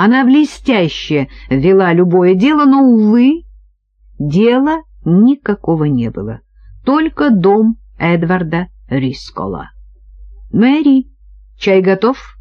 Она блестяще вела любое дело, но, увы, дела никакого не было. Только дом Эдварда Рискола. «Мэри, чай готов?»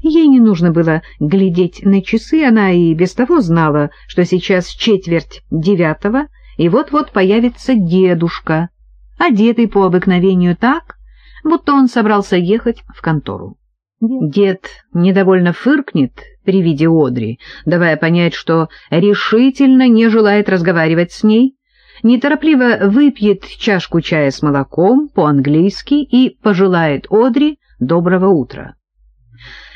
Ей не нужно было глядеть на часы, она и без того знала, что сейчас четверть девятого, и вот-вот появится дедушка, одетый по обыкновению так, будто он собрался ехать в контору. Дед недовольно фыркнет при виде Одри, давая понять, что решительно не желает разговаривать с ней, неторопливо выпьет чашку чая с молоком по-английски и пожелает Одри доброго утра.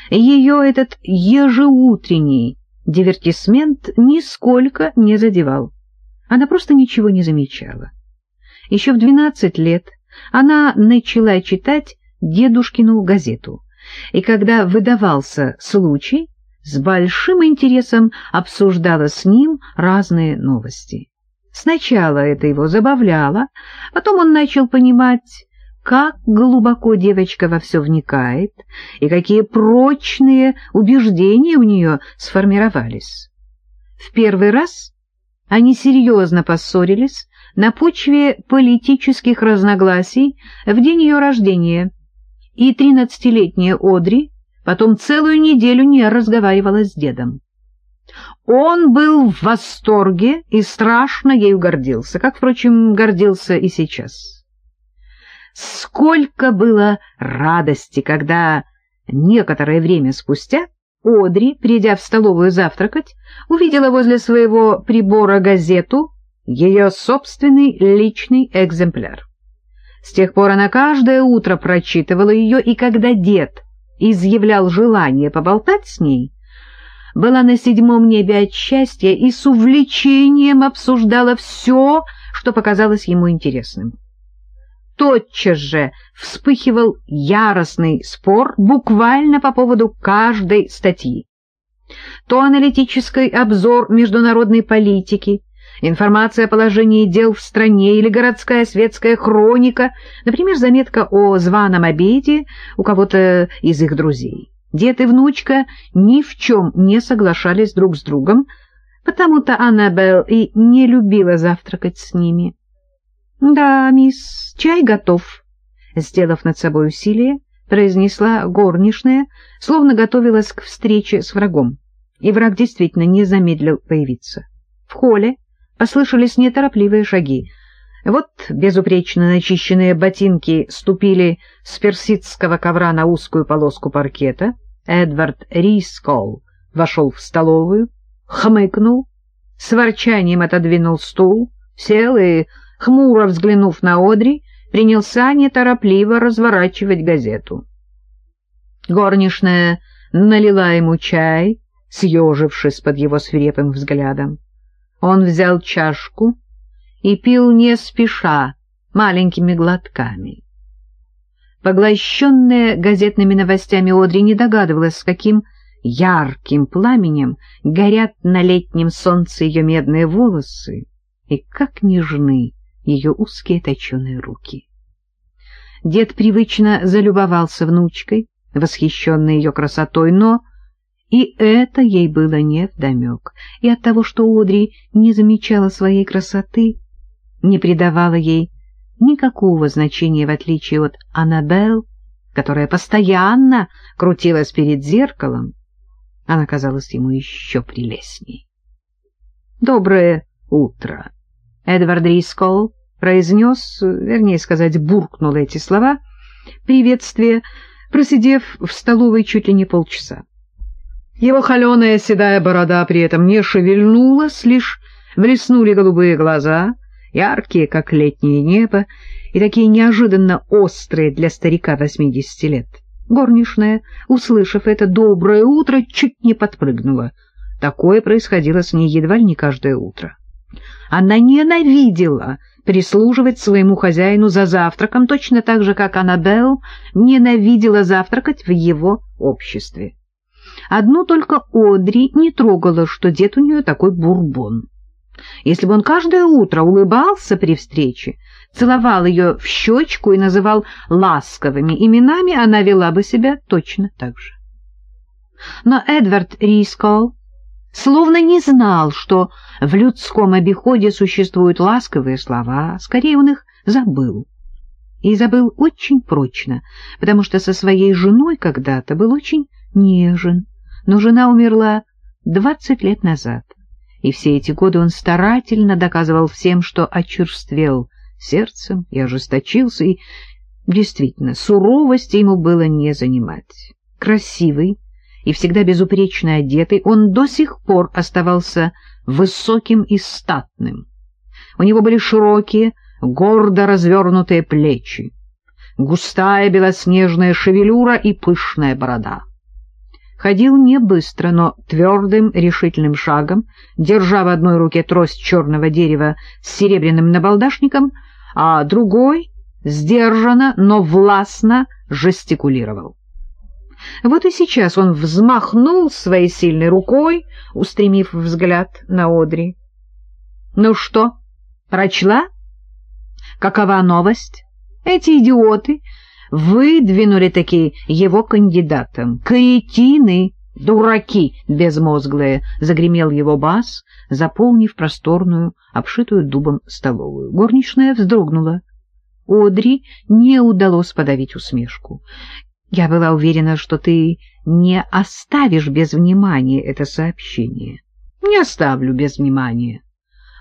Ее этот ежеутренний дивертисмент нисколько не задевал. Она просто ничего не замечала. Еще в двенадцать лет она начала читать дедушкину газету, и когда выдавался случай, с большим интересом обсуждала с ним разные новости. Сначала это его забавляло, потом он начал понимать, как глубоко девочка во все вникает и какие прочные убеждения у нее сформировались. В первый раз они серьезно поссорились на почве политических разногласий в день ее рождения, и тринадцатилетняя Одри потом целую неделю не разговаривала с дедом. Он был в восторге и страшно ею гордился, как, впрочем, гордился и сейчас. Сколько было радости, когда некоторое время спустя Одри, придя в столовую завтракать, увидела возле своего прибора газету, ее собственный личный экземпляр. С тех пор она каждое утро прочитывала ее, и когда дед изъявлял желание поболтать с ней, была на седьмом небе от счастья и с увлечением обсуждала все, что показалось ему интересным. Тотчас же вспыхивал яростный спор буквально по поводу каждой статьи. То аналитический обзор международной политики, информация о положении дел в стране или городская светская хроника, например, заметка о званом обеде у кого-то из их друзей. Дед и внучка ни в чем не соглашались друг с другом, потому-то Аннабелл и не любила завтракать с ними. — Да, мисс, чай готов, — сделав над собой усилие, произнесла горничная, словно готовилась к встрече с врагом. И враг действительно не замедлил появиться. В холле послышались неторопливые шаги. Вот безупречно начищенные ботинки ступили с персидского ковра на узкую полоску паркета — Эдвард Рискол вошел в столовую, хмыкнул, с ворчанием отодвинул стул, сел и, хмуро взглянув на Одри, принялся неторопливо разворачивать газету. Горничная налила ему чай, съежившись под его свирепым взглядом. Он взял чашку и пил не спеша, маленькими глотками. Поглощенная газетными новостями Одри не догадывалась, с каким ярким пламенем горят на летнем солнце ее медные волосы и как нежны ее узкие точеные руки. Дед привычно залюбовался внучкой, восхищенной ее красотой, но и это ей было невдомек, и от того, что Одри не замечала своей красоты, не придавала ей никакого значения в отличие от Аннабелл, которая постоянно крутилась перед зеркалом. Она казалась ему еще прелестней. «Доброе утро!» Эдвард Рискол произнес, вернее сказать, буркнул эти слова, приветствие, просидев в столовой чуть ли не полчаса. Его холеная седая борода при этом не шевельнулась, лишь блеснули голубые глаза — яркие, как летнее небо, и такие неожиданно острые для старика восьмидесяти лет. Горничная, услышав это доброе утро, чуть не подпрыгнула. Такое происходило с ней едва ли не каждое утро. Она ненавидела прислуживать своему хозяину за завтраком, точно так же, как Аннабелл ненавидела завтракать в его обществе. Одну только Одри не трогала, что дед у нее такой бурбон. Если бы он каждое утро улыбался при встрече, целовал ее в щечку и называл ласковыми именами, она вела бы себя точно так же. Но Эдвард Рискол словно не знал, что в людском обиходе существуют ласковые слова, скорее он их забыл. И забыл очень прочно, потому что со своей женой когда-то был очень нежен, но жена умерла двадцать лет назад, и все эти годы он старательно доказывал всем, что очерствел сердцем и ожесточился, и действительно, суровости ему было не занимать. Красивый, и всегда безупречно одетый, он до сих пор оставался высоким и статным. У него были широкие, гордо развернутые плечи, густая белоснежная шевелюра и пышная борода. Ходил не быстро, но твердым решительным шагом, держа в одной руке трость черного дерева с серебряным набалдашником, а другой сдержанно, но властно жестикулировал. Вот и сейчас он взмахнул своей сильной рукой, устремив взгляд на Одри. — Ну что, прочла? Какова новость? Эти идиоты выдвинули таки его кандидатом. Кретины, дураки безмозглые, — загремел его бас, заполнив просторную, обшитую дубом столовую. Горничная вздрогнула. Одри не удалось подавить усмешку. Я была уверена, что ты не оставишь без внимания это сообщение. Не оставлю без внимания.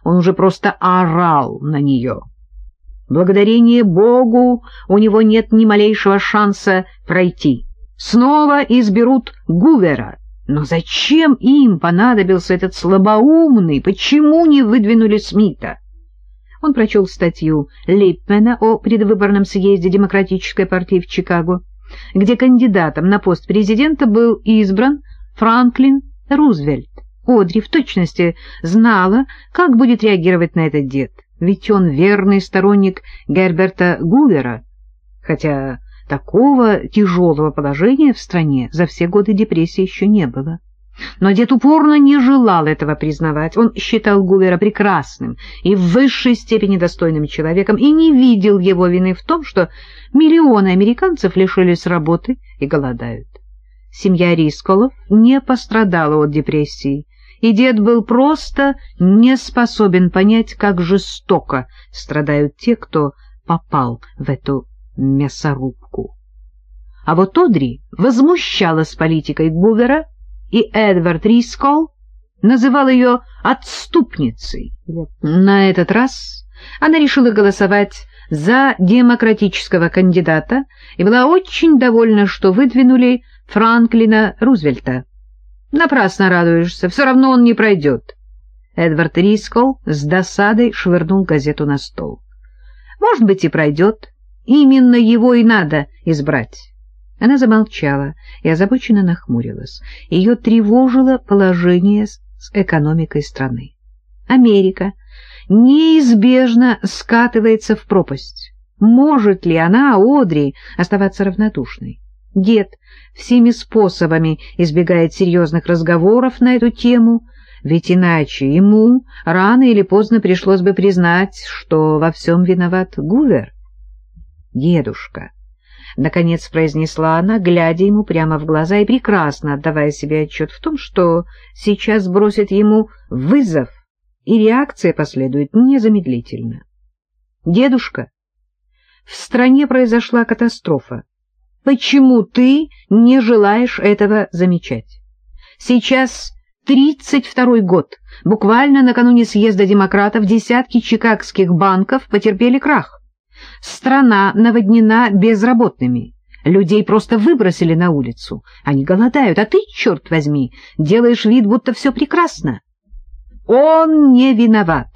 Он уже просто орал на нее. Благодарение Богу у него нет ни малейшего шанса пройти. Снова изберут Гувера. Но зачем им понадобился этот слабоумный? Почему не выдвинули Смита? Он прочел статью Липмена о предвыборном съезде Демократической партии в Чикаго где кандидатом на пост президента был избран Франклин Рузвельт. Одри в точности знала, как будет реагировать на этот дед, ведь он верный сторонник Герберта Гувера, хотя такого тяжелого положения в стране за все годы депрессии еще не было. Но дед упорно не желал этого признавать. Он считал Гувера прекрасным и в высшей степени достойным человеком и не видел его вины в том, что миллионы американцев лишились работы и голодают. Семья Рисколов не пострадала от депрессии, и дед был просто не способен понять, как жестоко страдают те, кто попал в эту мясорубку. А вот Одри возмущалась политикой Гувера, и Эдвард Рискол называл ее «отступницей». На этот раз она решила голосовать за демократического кандидата и была очень довольна, что выдвинули Франклина Рузвельта. Напрасно радуешься, все равно он не пройдет. Эдвард Рискол с досадой швырнул газету на стол. Может быть, и пройдет. Именно его и надо избрать. Она замолчала и озабоченно нахмурилась. Ее тревожило положение с экономикой страны. Америка неизбежно скатывается в пропасть. Может ли она, Одри, оставаться равнодушной? Дед всеми способами избегает серьезных разговоров на эту тему, ведь иначе ему рано или поздно пришлось бы признать, что во всем виноват Гувер. Дедушка — наконец произнесла она, глядя ему прямо в глаза и прекрасно отдавая себе отчет в том, что сейчас бросит ему вызов, и реакция последует незамедлительно. «Дедушка, в стране произошла катастрофа. Почему ты не желаешь этого замечать? Сейчас тридцать второй год, буквально накануне съезда демократов, десятки чикагских банков потерпели крах. Страна наводнена безработными. Людей просто выбросили на улицу. Они голодают, а ты, черт возьми, делаешь вид, будто все прекрасно. Он не виноват.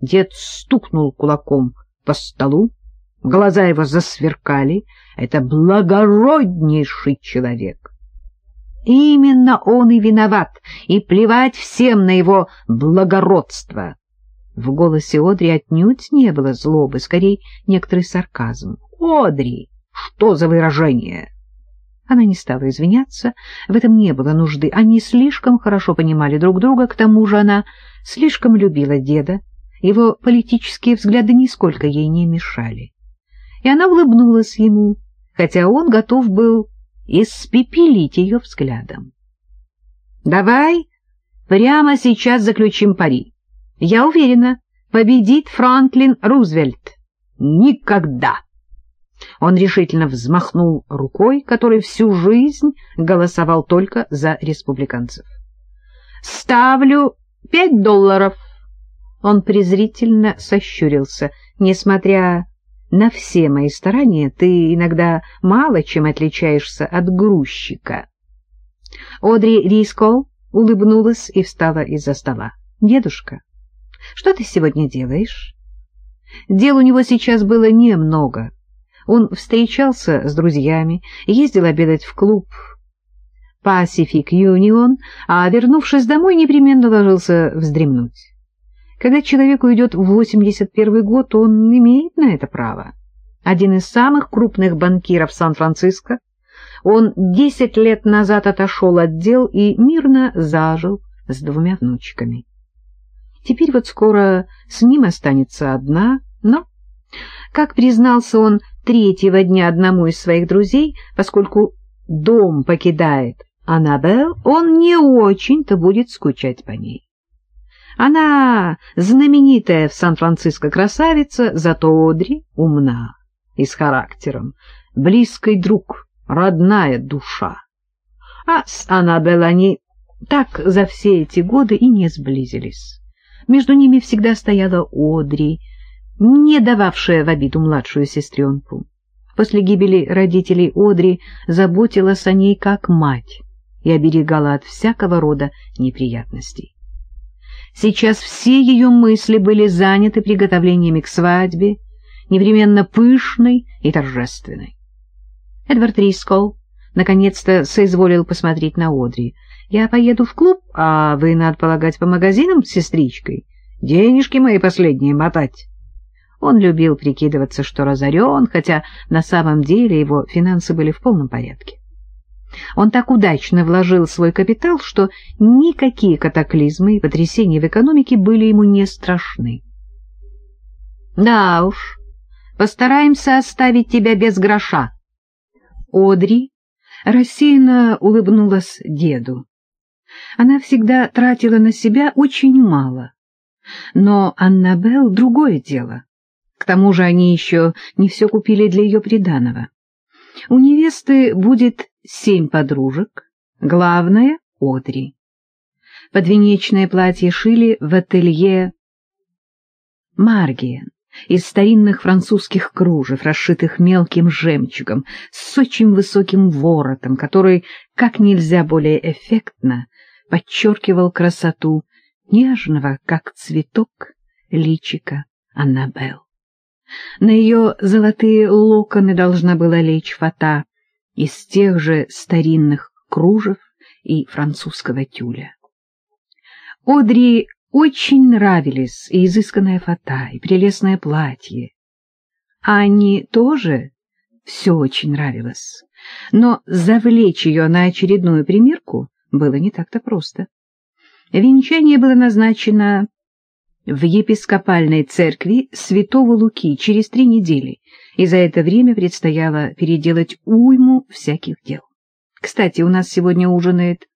Дед стукнул кулаком по столу, глаза его засверкали. Это благороднейший человек. Именно он и виноват, и плевать всем на его благородство. В голосе Одри отнюдь не было злобы, скорее некоторый сарказм. «Одри, что за выражение?» Она не стала извиняться, в этом не было нужды. Они слишком хорошо понимали друг друга, к тому же она слишком любила деда, его политические взгляды нисколько ей не мешали. И она улыбнулась ему, хотя он готов был испепелить ее взглядом. Давай прямо сейчас заключим пари. Я уверена, победит Франклин Рузвельт. Никогда. Он решительно взмахнул рукой, который всю жизнь голосовал только за республиканцев. «Ставлю пять долларов!» Он презрительно сощурился. «Несмотря на все мои старания, ты иногда мало чем отличаешься от грузчика». Одри Рискол улыбнулась и встала из-за стола. «Дедушка, что ты сегодня делаешь?» Дел у него сейчас было немного. Он встречался с друзьями, ездил обедать в клуб Pacific Union, а, вернувшись домой, непременно ложился вздремнуть. Когда человек уйдет в 81 год, он имеет на это право. Один из самых крупных банкиров Сан-Франциско, он 10 лет назад отошел от дел и мирно зажил с двумя внучками. Теперь вот скоро с ним останется одна, но, как признался он третьего дня одному из своих друзей, поскольку дом покидает Аннабелл, он не очень-то будет скучать по ней. Она знаменитая в Сан-Франциско красавица, зато Одри умна и с характером, близкий друг, родная душа. А с Аннабелл они так за все эти годы и не сблизились. Между ними всегда стояла Одри, не дававшая в обиду младшую сестренку. После гибели родителей Одри заботилась о ней как мать и оберегала от всякого рода неприятностей. Сейчас все ее мысли были заняты приготовлениями к свадьбе, непременно пышной и торжественной. Эдвард Рискол наконец-то соизволил посмотреть на Одри. «Я поеду в клуб, а вы, надо полагать, по магазинам с сестричкой. Денежки мои последние мотать». Он любил прикидываться, что разорен, хотя на самом деле его финансы были в полном порядке. Он так удачно вложил свой капитал, что никакие катаклизмы и потрясения в экономике были ему не страшны. Да уж, постараемся оставить тебя без гроша. Одри рассеянно улыбнулась деду. Она всегда тратила на себя очень мало. Но Аннабелл — другое дело. К тому же они еще не все купили для ее приданого. У невесты будет семь подружек, главная — Одри. Подвенечное платье шили в ателье Маргиен из старинных французских кружев, расшитых мелким жемчугом, с очень высоким воротом, который как нельзя более эффектно подчеркивал красоту нежного, как цветок, личика Аннабелл. На ее золотые локоны должна была лечь фата из тех же старинных кружев и французского тюля. Одри очень нравились и изысканная фата, и прелестное платье. Анне тоже все очень нравилось, но завлечь ее на очередную примерку было не так-то просто. Венчание было назначено в епископальной церкви святого Луки через три недели, и за это время предстояло переделать уйму всяких дел. Кстати, у нас сегодня ужинает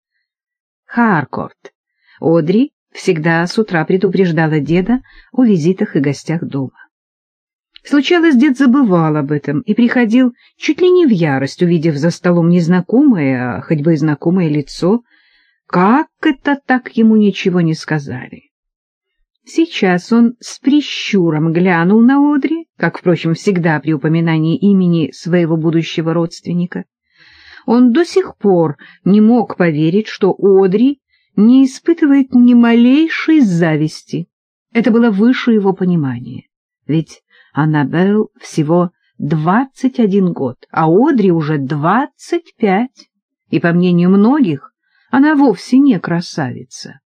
Харкорт. Одри всегда с утра предупреждала деда о визитах и гостях дома. Случалось, дед забывал об этом и приходил чуть ли не в ярость, увидев за столом незнакомое, а хоть бы и знакомое лицо. Как это так ему ничего не сказали? Сейчас он с прищуром глянул на Одри, как, впрочем, всегда при упоминании имени своего будущего родственника. Он до сих пор не мог поверить, что Одри не испытывает ни малейшей зависти. Это было выше его понимания. Ведь Аннабелл всего двадцать один год, а Одри уже двадцать пять, и, по мнению многих, она вовсе не красавица.